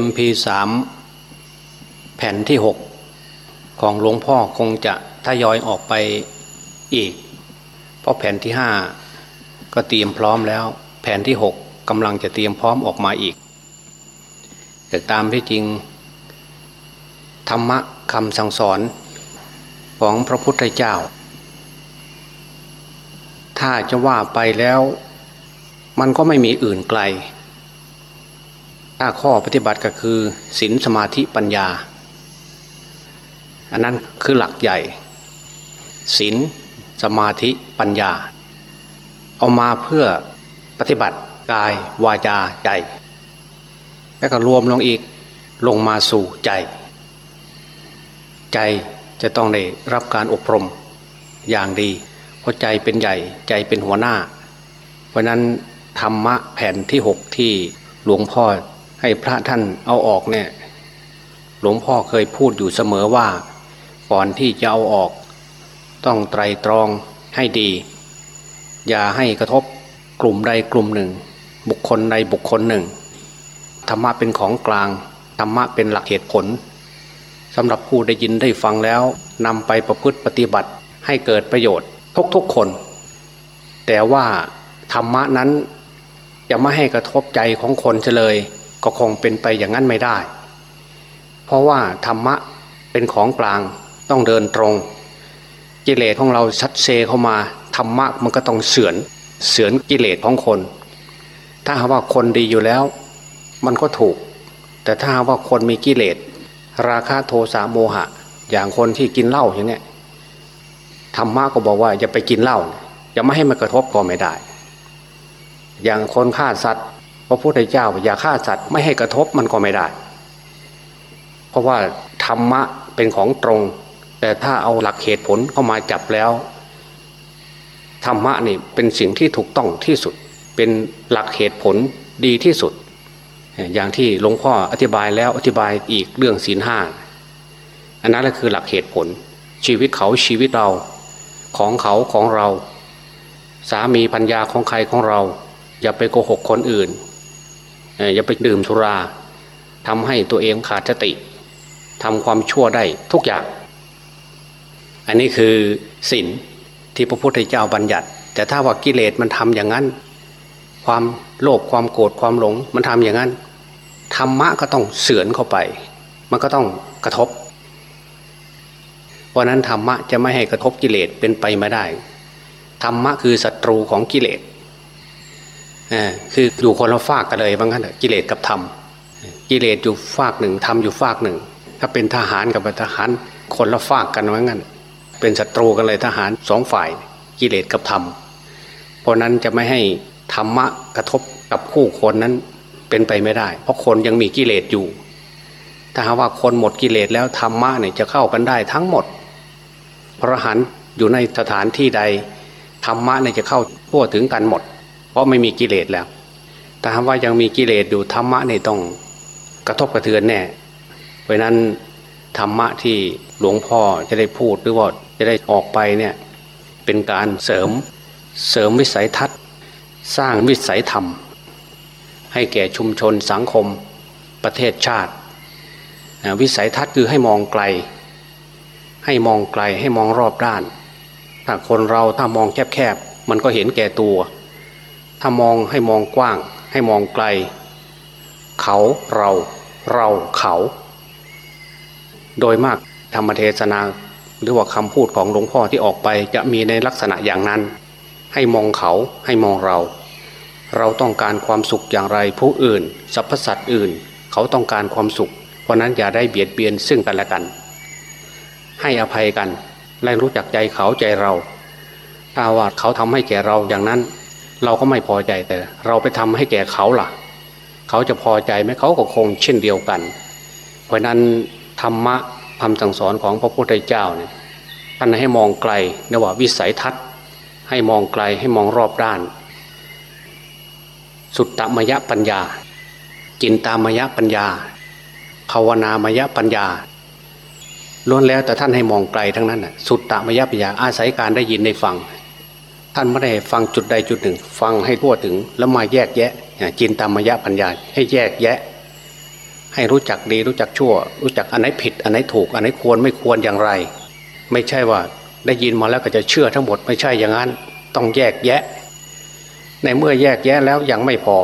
MP3 แผ่นที่หกของหลวงพ่อคงจะทยอยออกไปอีก เพราะแผ่นที่ห้าก็เตรียมพร้อมแล้ว แผ่นที่หกกำลังจะเตรียมพร้อมออกมาอีก แต่ตามที่จริง ธรรมะคำสั่งสอนของพระพุทธเจ้า ถ้าจะว่าไปแล้ว มันก็ไม่มีอื่นไกล ถ้าข้อปฏิบัติก็คือศีลสมาธิปัญญา อันนั้นคือหลักใหญ่ศีลสมาธิปัญญา เอามาเพื่อปฏิบัติกายวาจาใจ แล้วก็รวมลงอีกลงมาสู่ใจ ใจจะต้องได้รับการอบรมอย่างดีเพราะใจเป็นใหญ่ใจเป็นหัวหน้า เพราะนั้นธรรมะแผ่นที่หกที่หลวงพ่อ ให้พระท่านเอาออกเนี่ย หลวงพ่อเคยพูดอยู่เสมอว่า ก่อนที่จะเอาออก ต้องไตรตรองให้ดี อย่าให้กระทบกลุ่มใดกลุ่มหนึ่ง บุคคลใดบุคคลหนึ่งธรรมะเป็นของกลางธรรมะเป็นหลักเหตุผลสำหรับผู้ได้ยินได้ฟังแล้วนำไปประพฤติปฏิบัติให้เกิดประโยชน์ทุกๆคน แต่ว่าธรรมะนั้นจะไม่ให้กระทบใจของคนเลย ก็คงเป็นไปอย่างนั้นไม่ได้ เพราะว่าธรรมะเป็นของกลางต้องเดินตรง กิเลสของเราชัดเซเข้ามาธรรมะมันก็ต้องเสือนเสือนกิเลสของคน ถ้าหากว่าคนดีอยู่แล้ว มันก็ถูก แต่ถ้าหากว่าคนมีกิเลสราคะโทสะโมหะ อย่างคนที่กินเหล้าอย่างเนี้ยธรรมะก็บอกว่าอย่าไปกินเหล้าอย่าไม่ให้มันกระทบก็ไม่ได้ อย่างคนฆ่าสัตว์ ระพุทธเจ้าอย่าฆ่าสัตว์ไม่ให้กระทบมันก็ไม่ได้ เพราะว่าธรรมะเป็นของตรง แต่ถ้าเอาหลักเหตุผลเข้ามาจับแล้วธรรมะนี่เป็นสิ่งที่ถูกต้องที่สุด เป็นหลักเหตุผลดีที่สุด อย่างที่หลวงพ่ออธิบายแล้วอธิบายอีกเรื่องศีลห้าอันนั้นแหละคือหลักเหตุผล ชีวิตเขาชีวิตเราของเขาของเรา สามีพัญญาของใครของเรา อย่าไปโกหกคนอื่น อย่าไปดื่มสุราทำให้ตัวเองขาดสติทำความชั่วได้ทุกอย่าง อันนี้คือศีลที่พระพุทธเจ้าบัญญัติ แต่ถ้าว่ากิเลสมันทำอย่างนั้น ความโลภความโกรธความหลงมันทำอย่างนั้นธรรมะก็ต้องเสือนเข้าไป มันก็ต้องกระทบเพราะนั้นธรรมะจะไม่ให้กระทบกิเลสเป็นไปไม่ได้ธรรมะคือศัตรูของกิเลส คืออยู่คนละฝากกันเลยบางครั้งกิเลสกับธรรมกิเลสอยู่ฝากหนึ่งธรรมอยู่ฝากหนึ่ง ถ้าเป็นทหารกับทหารคนละฝากกันว่างั้น เป็นศัตรูกันเลยทหารสองฝ่าย กิเลสกับธรรมเพราะนั้นจะไม่ให้ธรรมะกระทบกับคู่คนนั้นเป็นไปไม่ได้ เพราะคนยังมีกิเลสอยู่ ถ้าหากว่าคนหมดกิเลสแล้วธรรมะเนี่ยจะเข้ากันได้ทั้งหมด พระหันอยู่ในสถานที่ใดธรรมะเนี่ยจะเข้าทั่วถึงกันหมด เพราะไม่มีกิเลสแล้วแต่ว่ายังมีกิเลสอยู่ธรรมะนี่ต้องกระทบกระเทือนแน่ เพราะนั้นธรรมะที่หลวงพ่อจะได้พูดหรือว่าจะได้ออกไปเนี่ยเป็นการเสริมเสริมวิสัยทัศน์ สร้างวิสัยธรรม ให้แก่ชุมชนสังคมประเทศชาติ วิสัยทัศน์คือให้มองไกล ให้มองไกลให้มองรอบด้าน ถ้าคนเราถ้ามองแคบๆมันก็เห็นแก่ตัว ถ้ามองให้มองกว้าง ให้มองไกล เขาเราเราเขา โดยมากธรรมเทศนาหรือว่าคำพูดของหลวงพ่อที่ออกไปจะมีในลักษณะอย่างนั้น ให้มองเขาให้มองเรา เราต้องการความสุขอย่างไรผู้อื่นสรรพสัตว์อื่น เขาต้องการความสุข เพราะนั้นอย่าได้เบียดเบียนซึ่งกันและกัน ให้อภัยกันและรู้จักใจเขาใจเรา ถ้าว่าเขาทำให้แก่เราอย่างนั้น เราก็ไม่พอใจแต่ เราไปทำให้แก่เขาล่ะ เขาจะพอใจไหมเขาก็คงเช่นเดียวกัน เพราะนั้นธรรมะคำสั่งสอนของพระพุทธเจ้าเนี่ยท่านให้มองไกลนว่าวิสัยทัศน์ให้มองไกลให้มองรอบด้าน สุตตมยปัญญา จินตามยปัญญาภาวนามยปัญญาล้วนแล้วแต่ท่านให้มองไกลทั้งนั้นน่ะสุตตมยปัญญาอาศัยการได้ยินได้ฟัง ท่านไม่ได้ฟังจุดใดจุดหนึ่ง ฟังให้ทั่วถึงแล้วมาแยกแยะจินตามยปัญญาให้แยกแยะ ให้รู้จักดีรู้จักชั่ว รู้จักอันไหนผิด อันไหนถูก อันไหนควรไม่ควรอย่างไร ไม่ใช่ว่าได้ยินมาแล้วก็จะเชื่อทั้งหมดไม่ใช่อย่างนั้น ต้องแยกแยะ ในเมื่อแยกแยะแล้วยังไม่พอ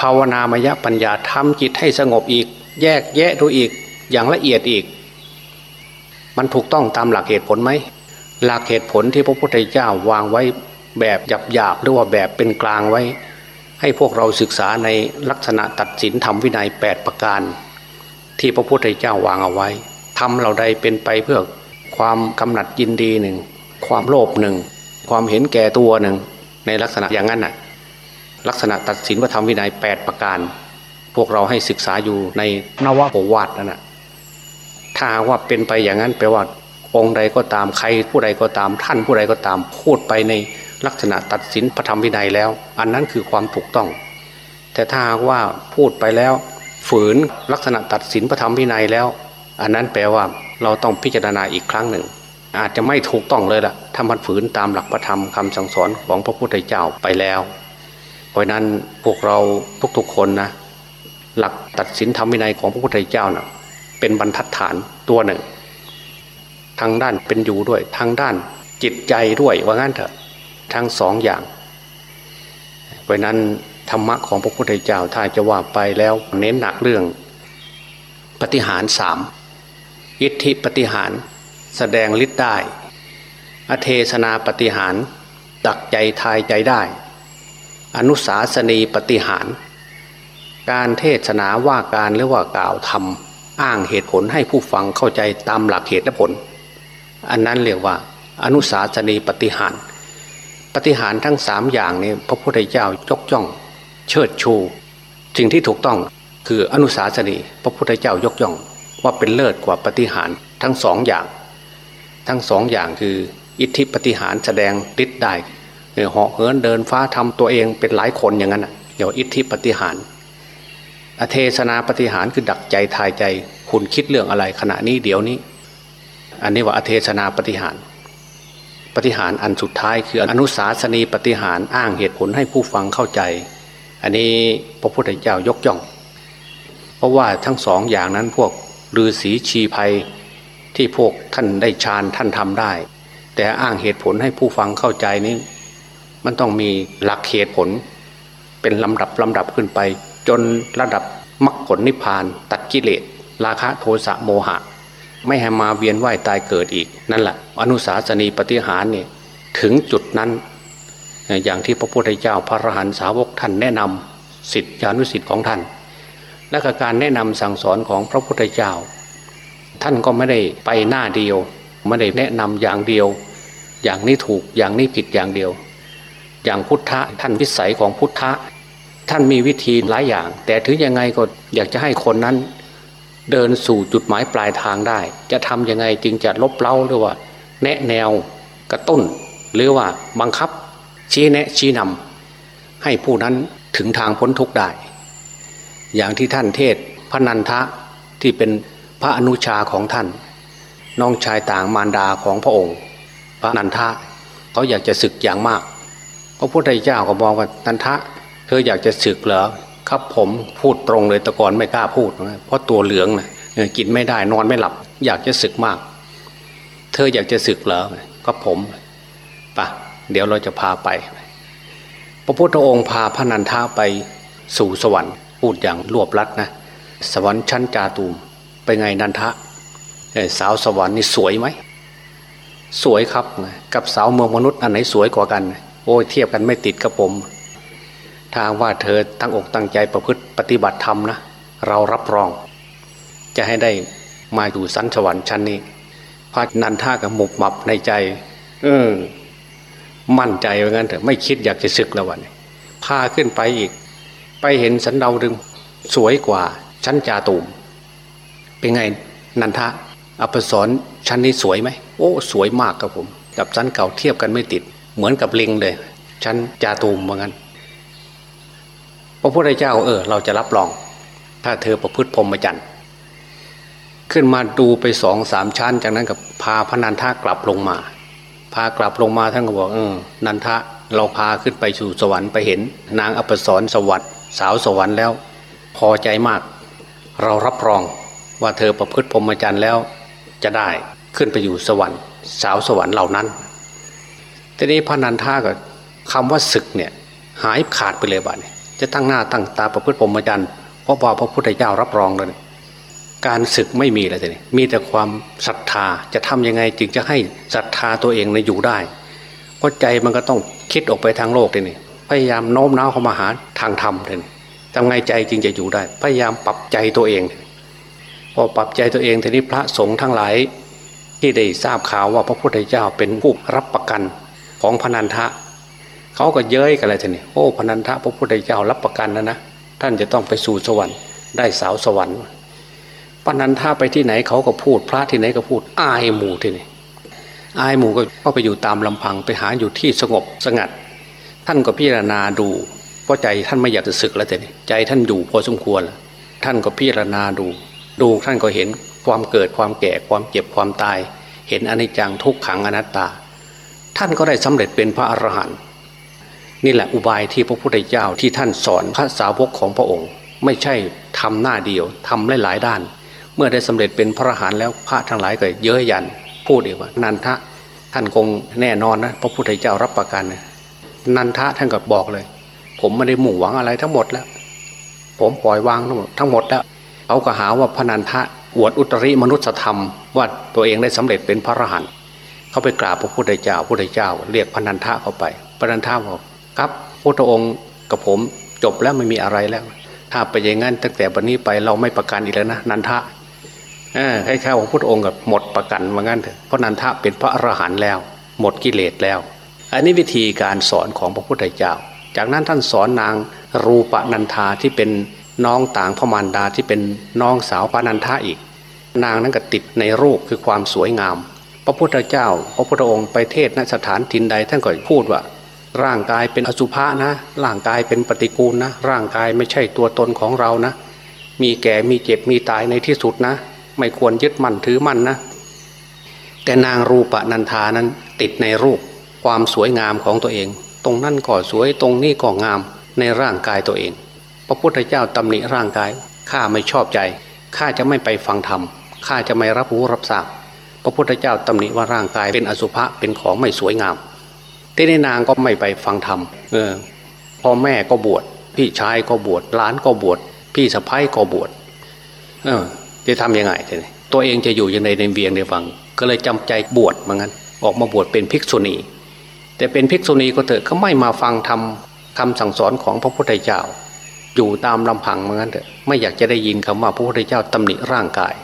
ภาวนามยปัญญาทำจิตให้สงบอีก แยกแยะดูอีกอย่างละเอียดอีก มันถูกต้องตามหลักเหตุผลไหมหลักเหตุผลที่พระพุทธเจ้าวางไว้ แบบหยาบๆหรือว่าแบบเป็นกลางไว้ ให้พวกเราศึกษาในลักษณะตัดสินธรรมวินัย 8 ประการ ที่พระพุทธเจ้าวางเอาไว้ทำเราใดเป็นไปเพื่อความกำหนัดยินดีหนึ่งความโลภหนึ่งความเห็นแก่ตัวหนึ่งในลักษณะอย่างนั้นน่ะลักษณะตัดสินพระธรรมวินัย 8 ประการ พวกเราให้ศึกษาอยู่ในนวโอวาทนั่นนะถ้าว่าเป็นไปอย่างนั้นแปลว่าองค์ใดก็ตามใครผู้ใดก็ตามท่านผู้ใดก็ตามพูดไปใน ลักษณะตัดสินพระธรรมวินัยแล้ว อันนั้นคือความถูกต้อง แต่ถ้าว่าพูดไปแล้ว ฝืนลักษณะตัดสินพระธรรมวินัยแล้ว อันนั้นแปลว่าเราต้องพิจารณาอีกครั้งหนึ่ง อาจจะไม่ถูกต้องเลยล่ะถ้ามันฝืนตามหลักพระธรรมคำสั่งสอนของพระพุทธเจ้าไปแล้ว เพราะนั้นพวกเราทุกๆคนนะหลักตัดสินธรรมวินัยของพระพุทธเจ้านะ่ะเป็นบรรทัดฐานตัวหนึ่ง ทางด้านเป็นอยู่ด้วย ทางด้านจิตใจด้วยว่างั้นเถอะ ทั้งสองอย่าง เพราะนั้นธรรมะของพระพุทธเจ้าถ้าจะว่าไปแล้วเน้นหนักเรื่องปฏิหารสามอิทธิปฏิหารแสดงฤทธิ์ได้ อเทศนาปฏิหารตักใจทายใจได้ อนุสาสนีปฏิหาร การเทศนาว่าการหรือว่ากล่าวธรรมอ้างเหตุผลให้ผู้ฟังเข้าใจตามหลักเหตุและผล อันนั้นเรียกว่า อนุสาสนีปฏิหาร ปฏิหารทั้งสามอย่างนี้พระพุทธเจ้ายกย่อง เชิดชูสิ่งที่ถูกต้องคืออนุสาสนีพระพุทธเจ้ายกย่อง ว่าเป็นเลิศกว่าปฏิหารทั้งสองอย่าง ทั้งสองอย่างคืออิทธิปฏิหารแสดงฤทธิ์ได้เหาะเหินเดินฟ้าทำตัวเองเป็นหลายคนอย่างนั้นเดี๋ยวอิทธิปฏิหาร อเทศนาปฏิหารคือดักใจทายใจ คุณคิดเรื่องอะไรขณะนี้เดี๋ยวนี้ อันนี้ว่าอเทศนาปฏิหาร ปฏิหารอันสุดท้ายคืออนุสาสนีปฏิหารอ้างเหตุผลให้ผู้ฟังเข้าใจ อันนี้พระพุทธเจ้ายกย่อง เพราะว่าทั้งสองอย่างนั้นพวกฤาษีชีภัยที่พวกท่านได้ฌานท่านทำได้ แต่อ้างเหตุผลให้ผู้ฟังเข้าใจนี้มันต้องมีหลักเหตุผล เป็นลำดับลำดับขึ้นไป จนระดับมรรคผลนิพพาน ตัดกิเลสราคะโทสะโมหะ ไม่ให้มาเวียนว่ายตายเกิดอีกนั่นแหละอนุสาสนีปฏิหารเนี่ยถึงจุดนั้น อย่างที่พระพุทธเจ้าพระอรหันตสาวกท่านแนะนำสิทธิอนุสิทธิ์ของท่าน และกการแนะนำสั่งสอนของพระพุทธเจ้า ท่านก็ไม่ได้ไปหน้าเดียวไม่ได้แนะนำอย่างเดียว อย่างนี้ถูกอย่างนี้ผิดอย่างเดียว อย่างพุทธะท่านวิสัยของพุทธะท่านมีวิธีหลายอย่าง แต่ถึงยังไงก็อยากจะให้คนนั้น เดินสู่จุดหมายปลายทางได้ จะทำยังไงจึงจะลบเล้าหรือว่า แนะแนวกระตุ้น หรือว่าบังคับ ชี้แนะชี้นำให้ผู้นั้นถึงทางพ้นทุกข์ได้ อย่างที่ท่านเทศพระนันทะที่เป็นพระอนุชาของท่าน น้องชายต่างมารดาของพระองค์ พระนันทะเขาอยากจะศึกอย่างมาก พระพุทธเจ้าก็บอกว่านันทะ เธออยากจะศึกเหรอ ครับผมพูดตรงเลยต่ก่อนไม่กล้าพูดเพราะตัวเหลืองนะกินไม่ได้นอนไม่หลับ อยากจะศึกมาก เธออยากจะศึกเหรอครับผมปะเดี๋ยวเราจะพาไป พระพุทธองค์พาพระนันทะไปสู่สวรรค์พูดอย่างรวบลัดนะสวรรค์ชั้นจาตุมไปไงนันทะสาวสวรรค์นี่สวยไหมสวยครับ กับสาวเมืองมนุษย์อันไหนสวยกว่ากัน โอ้ยเทียบกันไม่ติดกับผม ถ้าว่าเธอตั้งอกตั้งใจประพฤติปฏิบัติธรรมนะเรารับรอง จะให้ได้มาอยู่สันสวรรค์ชั้นนี้พระนันท่ากับหมุบหมับในใจ เออ มั่นใจว่างั้นเถอะไม่คิดอยากจะศึกแล้ววันพาขึ้นไปอีก ไปเห็นสันดาวดึงสวยกว่าชั้นจาตูม เป็นไงนันทะอภิสรชั้นนี้สวยไหมโอ้สวยมากครับผม กับชั้นเก่าเทียบกันไม่ติด เหมือนกับลิงเลย ชั้นจาตูมว่างั้น พระพุทธเจ้าเออ เราจะรับรอง ถ้าเธอประพฤติพรหมจรรย์ขึ้นมาดูไปสองสามชั้น จากนั้นกับพาพระนันทากลับลงมา พากลับลงมาท่านก็บอกเออนันทะเราพาขึ้นไปสู่สวรรค์ไปเห็น นางอัปสรสวัสดิ์สาวสวรรค์แล้ว พอใจมาก เรารับรองว่าเธอประพฤติพรหมจรรย์แล้ว จะได้ขึ้นไปอยู่สวรรค์ สาวสวรรค์เหล่านั้นทีนี้พระนันทาก็คำว่าศึกเนี่ย หายขาดไปเลยบ้านี่ จะตั้งหน้าตั้งตาประพฤติพรหมจรรย์เพราะว่าพระพุทธเจ้ารับรองเลยการศึกไม่มีเลยทีนี้มีแต่ความศรัทธาจะทำยังไงจึงจะให้ศรัทธาตัวเองในอยู่ได้เพราะใจมันก็ต้องคิดออกไปทางโลกทีนี้พยายามโน้มน้าวเข้ามาหาทางธรรมทีนี้ทำไงใจจึงจะอยู่ได้ พยายามปรับใจตัวเอง พอปรับใจตัวเองทีนี้พระสงฆ์ทั้งหลายที่ได้ทราบข่าวว่าพระพุทธเจ้าเป็นผู้รับประกันของพนันทะ เขาก็เย้ยกันเลยทีนี้โอ้พนันทะพระพุทธเจ้ารับประกันนะนะท่านจะต้องไปสู่สวรรค์ได้สาวสวรรค์ปนันทาไปที่ไหนเขาก็พูด พระที่ไหนก็พูด อายหมู่ที่นี่อายหมู่ก็ไปอยู่ตามลำพังไปหาอยู่ที่สงบสงัด ท่านก็พิจารณาดูเพราะใจท่านไม่อยากจะศึกแล้วแต่นี่ใจท่านอยู่พอสมควรแล้วท่านก็พิจารณาดู ดูท่านก็เห็นความเกิดความแก่ความเจ็บความตาย เห็นอนิจจังทุกขังอนัตตา ท่านก็ได้สำเร็จเป็นพระอรหันต์ นี่แหละอุบายที่พระพุทธเจ้าที่ท่านสอนพระสาวกของพระองค์ ไม่ใช่ทำหน้าเดียวทำหลายๆด้าน เมื่อได้สำเร็จเป็นพระอรหันต์แล้วพระทั้งหลายก็เย้ยยัน พูดอีกว่านันทะท่านคงแน่นอนนะพระพุทธเจ้ารับประกันนะนันทะท่านก็บอกเลย ผมไม่ได้มุ่งหวังอะไรทั้งหมดแล้ว ผมปล่อยวางทั้งหมดทั้งหมดแล้วเขาก็หาว่าพนันทะอวดอุตริมนุษยธรรม ว่าตัวเองได้สำเร็จเป็นพระอรหันต์เขาไปกราบพระพุทธเจ้าพระพุทธเจ้า เรียกพนันทะเข้าไปพนันทะบอก ครับพระองค์กับผมจบแล้วไม่มีอะไรแล้ว ถ้าไปอย่างนั้นตั้งแต่วันนี้ไปเราไม่ประกันอีกแล้วนะนันทะให้แค่ว่าพระองค์กับหมดประกันว่างั้นเถอะเพราะนันทะเป็นพระอรหันต์แล้ว หมดกิเลสแล้ว อันนี้วิธีการสอนของพระพุทธเจ้า จากนั้นท่านสอนนางรูปนันทาที่เป็นน้องต่างพมารดาที่เป็นน้องสาวปานันทาอีก นางนั้นก็ติดในรูปคือความสวยงาม พระพุทธเจ้า พระพุทธองค์ไปเทศนสถานทินใดท่านก็พูดว่า ร่างกายเป็นอสุภะนะ ร่างกายเป็นปฏิกูลนะ ร่างกายไม่ใช่ตัวตนของเรานะ มีแก่มีเจ็บมีตายในที่สุดนะ ไม่ควรยึดมั่นถือมั่นนะ แต่นางรูปนันทานั้นติดในรูปความสวยงามของตัวเอง ตรงนั่นก็สวยตรงนี้ก็งามในร่างกายตัวเอง พระพุทธเจ้าตำหนิร่างกายข้าไม่ชอบใจข้าจะไม่ไปฟังธรรมข้าจะไม่รับรู้รับทราบพระพุทธเจ้าตำหนิว่าร่างกายเป็นอสุภะเป็นของไม่สวยงาม ที่ในนางก็ไม่ไปฟังธรรมเออพ่อแม่ก็บวชพี่ชายก็บวชหลานก็บวชพี่สะพ้ายก็บวชเออจะทำยังไงทีนี้ตัวเองจะอยู่ยังไงในเวียงในฟัง ก็เลยจำใจบวชเหมือนกันออกมาบวชเป็นภิกษุณี แต่เป็นภิกษุณีก็เถอะเขาไม่มาฟังธรรมคำสั่งสอนของพระพุทธเจ้า อยู่ตามลำพังเหมือนกันเถอะไม่อยากจะได้ยินคำว่าพระพุทธเจ้าตำหนิร่างกาย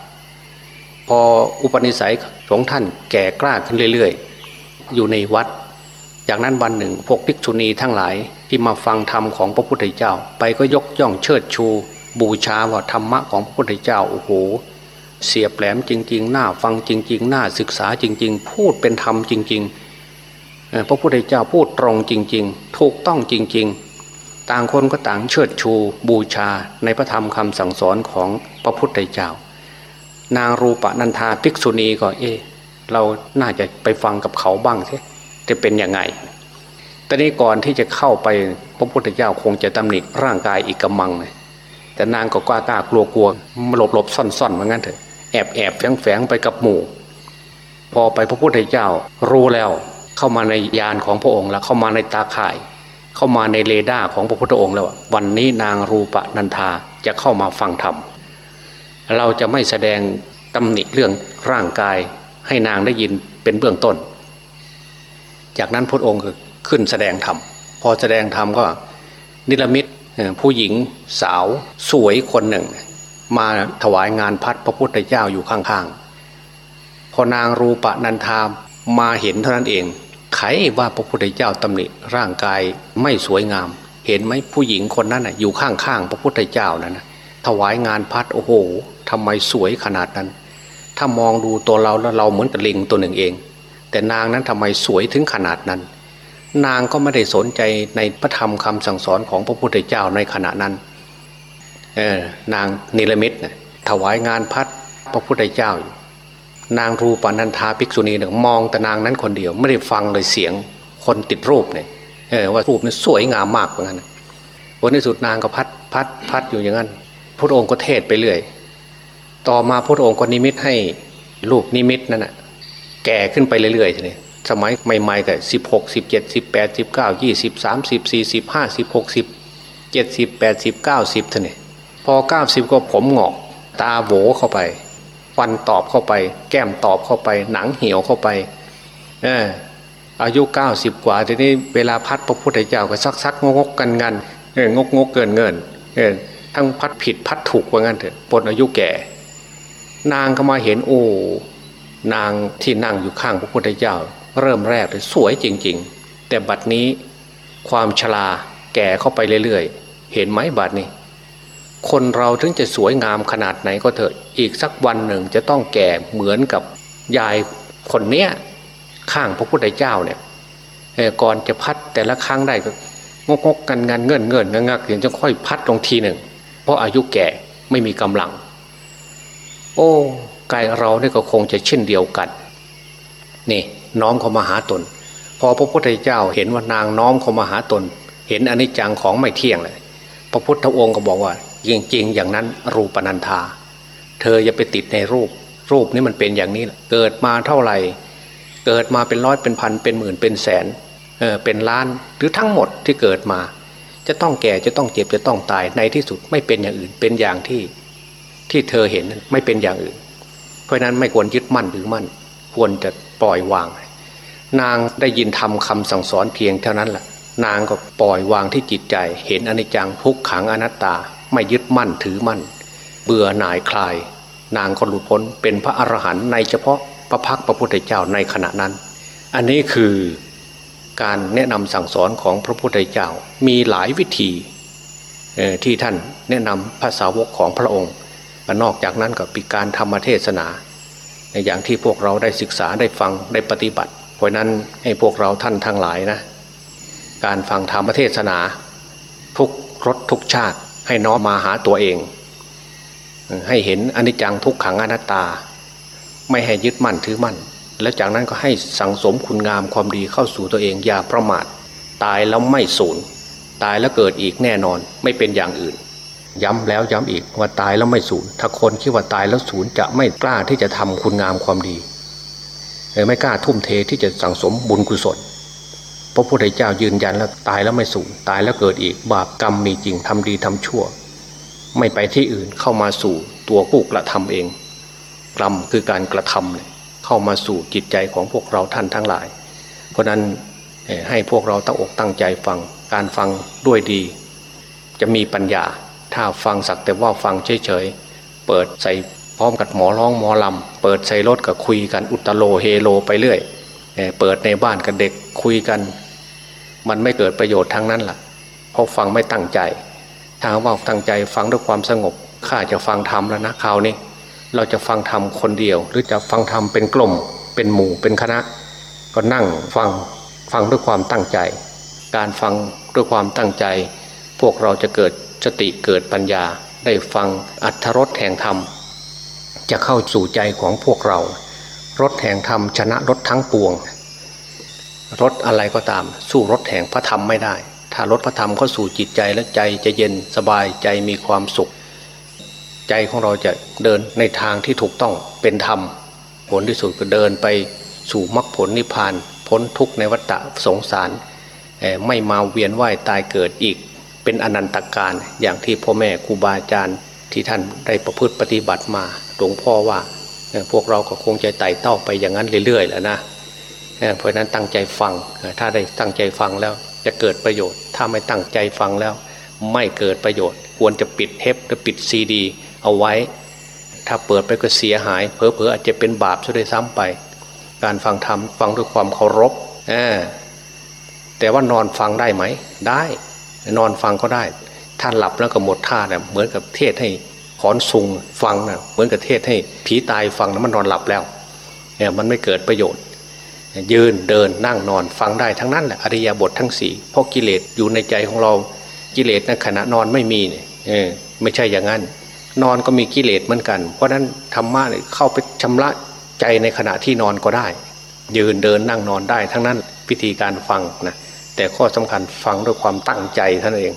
พออุปนิสัยของท่านแก่กล้าขึ้นเรื่อย ๆ อยู่ในวัด จากนั้นวันหนึ่งพวกภิกษุณีทั้งหลายที่มาฟังธรรมของพระพุทธเจ้า ไปก็ยกย่องเชิดชู บูชาว่าธรรมะของพระพุทธเจ้าโอ้โห เสียแหลมจริงๆน่าฟังจริงๆน่าศึกษาจริง ๆ พูดเป็นธรรมจริง ๆ พระพุทธเจ้าพูดตรงจริง ๆ ถูกต้องจริง ๆ ต่างคนก็ต่างเชิดชู บูชาในพระธรรมคำสั่งสอนของพระพุทธเจ้า นางรูปนันทาภิกษุณีก็เอเราน่าจะไปฟังกับเขาบ้างใช่ จะเป็นยังไงต่นี้ก่อนที่จะเข้าไปพระพุทธเจ้าคงจะตำหนิร่างกายอีกกำมังเลยแต่นางก็กล้ากล้ากลัวกลัวหลบหลบซ่อนซ่อนเหมือนกันเถอะแอบแอบแฝงแฝงไปกับหมู่ พอไปพระพุทธเจ้ารู้แล้วเข้ามาในยานของพระองค์แล้วเข้ามาในตาข่าย เข้ามาในเรดาร์ของพระพุทธองค์แล้ววันนี้นางรูปนันทาจะเข้ามาฟังธรรมเราจะไม่แสดงตำหนิเรื่องร่างกายให้นางได้ยินเป็นเบื้องต้น จากนั้นพระองค์ขึ้นแสดงธรรมพอแสดงธรรมก็นิรมิตผู้หญิงสาวสวยคนหนึ่ง มาถวายงานพัดพระพุทธเจ้าอยู่ข้างๆ พอนางรูปนันทามาเห็นเท่านั้นเอง ไขว่าพระพุทธเจ้าตำหนิร่างกายไม่สวยงาม เห็นไหมผู้หญิงคนนั้นอยู่ข้างๆพระพุทธเจ้านั้นถวายงานพัดโอ้โหทำไมสวยขนาดนั้น ถ้ามองดูตัวเราแล้วเราเหมือนกับลิงตัวหนึ่งเอง แต่นางนั้นทำไมสวยถึงขนาดนั้น นางก็ไม่ได้สนใจในพระธรรมคำสั่งสอนของพระพุทธเจ้าในขณะนั้นเออนางนิรมิตนะถวายงานพัดพระพุทธเจ้า นางรูปนันทาภิกษุณีเนี่ยมองแต่นางนั้นคนเดียวไม่ได้ฟังเลยเสียงคนติดรูปเนี่ยเออว่ารูปนี้สวยงามมากเหมือนกันวันที่สุดนางก็พัดพัดพัดอยู่อย่างนั้นพระองค์ก็เทศไปเรื่อย ต่อมาพระองค์ก็นิมิตให้ลูกนิมิตนั่นแหะ แก่ขึ้นไปเรื่อยๆทีนี้สมัยใหม่ๆก็สิบหกสิบเจ็ดสิบแปดสิบเก้ายี่สิบสามสิบสี่สิบห้าสิบหกสิบเจ็ดสิบแปดสิบเก้าสิบท่านี่พอเก้าสิบก็ผมหงอก ตาโบเข้าไปฟันตอบเข้าไป แก้มตอบเข้าไป หนังเหี่ยวเข้าไป เอออายุเก้าสิบกว่าทีนี้เวลาพัดพระพุทธเจ้าก็ซักซักงกกันงันเอองกงกเกินเงินเออทั้งพัดผิดพัดถูกว่างั้นเถอะปนอายุแก่ นางก็มาเห็นโอ้ นางที่นั่งอยู่ข้างพระพุทธเจ้า เริ่มแรกเลยสวยจริง ๆ แต่บัดนี้ความชราแก่เข้าไปเรื่อยๆ เห็นไหมบัดนี้ คนเราถึงจะสวยงามขนาดไหนก็เถอะอีกสักวันหนึ่งจะต้องแก่เหมือนกับยายคนเนี้ยข้างพระพุทธเจ้าเนี่ยก่อนจะพัดแต่ละครั้งได้ก็งกงกกันงานเงินเงินงักงักถึงจะค่อยพัดลงทีหนึ่ง เพราะอายุแก่ไม่มีกำลัง โอ้ กายเราเนี่ยก็คงจะเช่นเดียวกันนี่น้อมเข้ามาหาตน พอพระพุทธเจ้าเห็นว่านางน้อมเข้ามาหาตน เห็นอนิจจังของไม่เที่ยงเลย พระพุทธองค์ก็บอกว่าจริงๆอย่างนั้นรูปนันธา เธออย่าไปติดในรูป รูปนี้มันเป็นอย่างนี้เกิดมาเท่าไหร่ เกิดมาเป็นร้อยเป็นพันเป็นหมื่นเป็นแสนเออเป็นล้านหรือทั้งหมดที่เกิดมา จะต้องแก่จะต้องเจ็บจะต้องตายในที่สุดไม่เป็นอย่างอื่นเป็นอย่างที่ที่เธอเห็นไม่เป็นอย่างอื่น ราะนั้นไม่ควรยึดมั่นหรือมั่น ควรจะปล่อยวาง นางได้ยินทำคำสั่งสอนเพียงเท่านั้นแหละนางก็ปล่อยวางที่จิตใจ เห็นอนิจจังทุกขังอนัตตา ไม่ยึดมั่นถือมั่น เบื่อหน่ายคลาย นางก็หลุดพ้นเป็นพระอรหันต์ในเฉพาะพระพักพระพุทธเจ้าในขณะนั้น อันนี้คือการแนะนำสั่งสอนของพระพุทธเจ้ามีหลายวิธีที่ท่านแนะนำภาษาวกของพระองค์ นอกจากนั้นก็ปีการธรรมเทศนา ในอย่างที่พวกเราได้ศึกษาได้ฟังได้ปฏิบัติ เพราะนั้นให้พวกเราท่านทั้งหลายนะ การฟังธรรมเทศนา ทุกรสทุกชาติให้น้อมมาหาตัวเอง ให้เห็นอนิจจังทุกขังอนัตตา ไม่ให้ยึดมั่นถือมั่น แล้วจากนั้นก็ให้สังสมคุณงามความดีเข้าสู่ตัวเองอย่าประมาทตายแล้วไม่สูญตายแล้วเกิดอีกแน่นอนไม่เป็นอย่างอื่น ย้ำแล้วย้ำอีกว่าตายแล้วไม่สูญถ้าคนคิดว่าตายแล้วสูญจะไม่กล้าที่จะทำคุณงามความดีไม่กล้าทุ่มเทที่จะสั่งสมบุญกุศลพระพุทธเจ้ายืนยันแล้วตายแล้วไม่สูญตายแล้วเกิดอีก บาปกรรมมีจริงทำดีทำชั่ว ไม่ไปที่อื่นเข้ามาสู่ตัวผู้กระทำเอง กรรมคือการกระทำเข้ามาสู่จิตใจของพวกเราท่านทั้งหลาย เพราะนั้นให้พวกเราตั้งอกตั้งใจฟังการฟังด้วยดี จะมีปัญญา ถ้าฟังสักแต่ว่าฟังเฉยๆ เปิดใส่พร้อมกับหมอร้องหมอลำ เปิดใส่รถกับคุยกันอุตโลเฮโลไปเรื่อยเปิดในบ้านกับเด็กคุยกัน มันไม่เกิดประโยชน์ทั้งนั้นล่ะ เพราะฟังไม่ตั้งใจ ถ้าว่าตั้งใจฟังด้วยความสงบ ข้าจะฟังธรรมแล้วนะคราวนี้ เราจะฟังธรรมคนเดียว หรือจะฟังธรรมเป็นกลุ่ม เป็นหมู่เป็นคณะ ก็นั่งฟังฟังด้วยความตั้งใจ การฟังด้วยความตั้งใจ พวกเราจะเกิด สติเกิดปัญญาได้ฟังอัธรสแห่งธรรม จะเข้าสู่ใจของพวกเรา รถแห่งธรรมชนะรถทั้งปวง รถอะไรก็ตาม สู้รถแห่งพระธรรมไม่ได้ ถ้ารถพระธรรมเข้าสู่จิตใจและใจจะเย็นสบายใจมีความสุข ใจของเราจะเดินในทางที่ถูกต้องเป็นธรรม ผลที่สุดก็เดินไปสู่มรรคผลนิพพานพ้นทุกข์ในวัฏฏะสงสาร ไม่มาเวียนว่ายตายเกิดอีก เป็นอนันตการอย่างที่พ่อแม่ครูบาอาจารย์ที่ท่านได้ประพฤติปฏิบัติมาหลวงพ่อว่าพวกเราก็คงจะไต่เต้าไปอย่างนั้นเรื่อยๆแล้วนะเพราะนั้นตั้งใจฟังถ้าได้ตั้งใจฟังแล้วจะเกิดประโยชน์ ถ้าไม่ตั้งใจฟังแล้ว ไม่เกิดประโยชน์ ควรจะปิดเทปหรือปิดซีดี เอาไว้ ถ้าเปิดไปก็เสียหาย เพอเพออาจจะเป็นบาปซะด้วยซ้ำไป การฟังธรรมฟังด้วยความเคารพแต่ว่านอนฟังได้ไหมได้ นอนฟังก็ได้ท่านหลับแล้วก็หมดท่าเนี่ยเหมือนกับเทศให้ขอนซุงฟังนะเหมือนกับเทศให้ผีตายฟังแล้วมันนอนหลับแล้วเนี่ยมันไม่เกิดประโยชน์ ยืนเดินนั่งนอนฟังได้ทั้งนั้นแหละอริยบททั้งสี่เพราะกิเลสอยู่ในใจของเรากิเลสในขณะนอนไม่มีเนี่ยไม่ใช่อย่างนั้น นอนก็มีกิเลสเหมือนกัน เพราะนั้นธรรมะเข้าไปชำระใจในขณะที่นอนก็ได้ ยืนเดินนั่งนอนได้ ทั้งนั้นพิธีการฟังนะ แต่ข้อสำคัญฟังด้วยความตั้งใจท่านเอง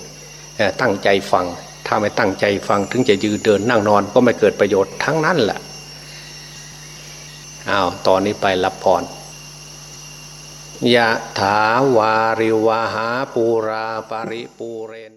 ตั้งใจฟัง ถ้าไม่ตั้งใจฟังถึงจะยืนเดินนั่งนอนก็ไม่เกิดประโยชน์ทั้งนั้นแหละอ้าวตอนนี้ไปรับพรยะถาวาริวหาปูราปริปูเรน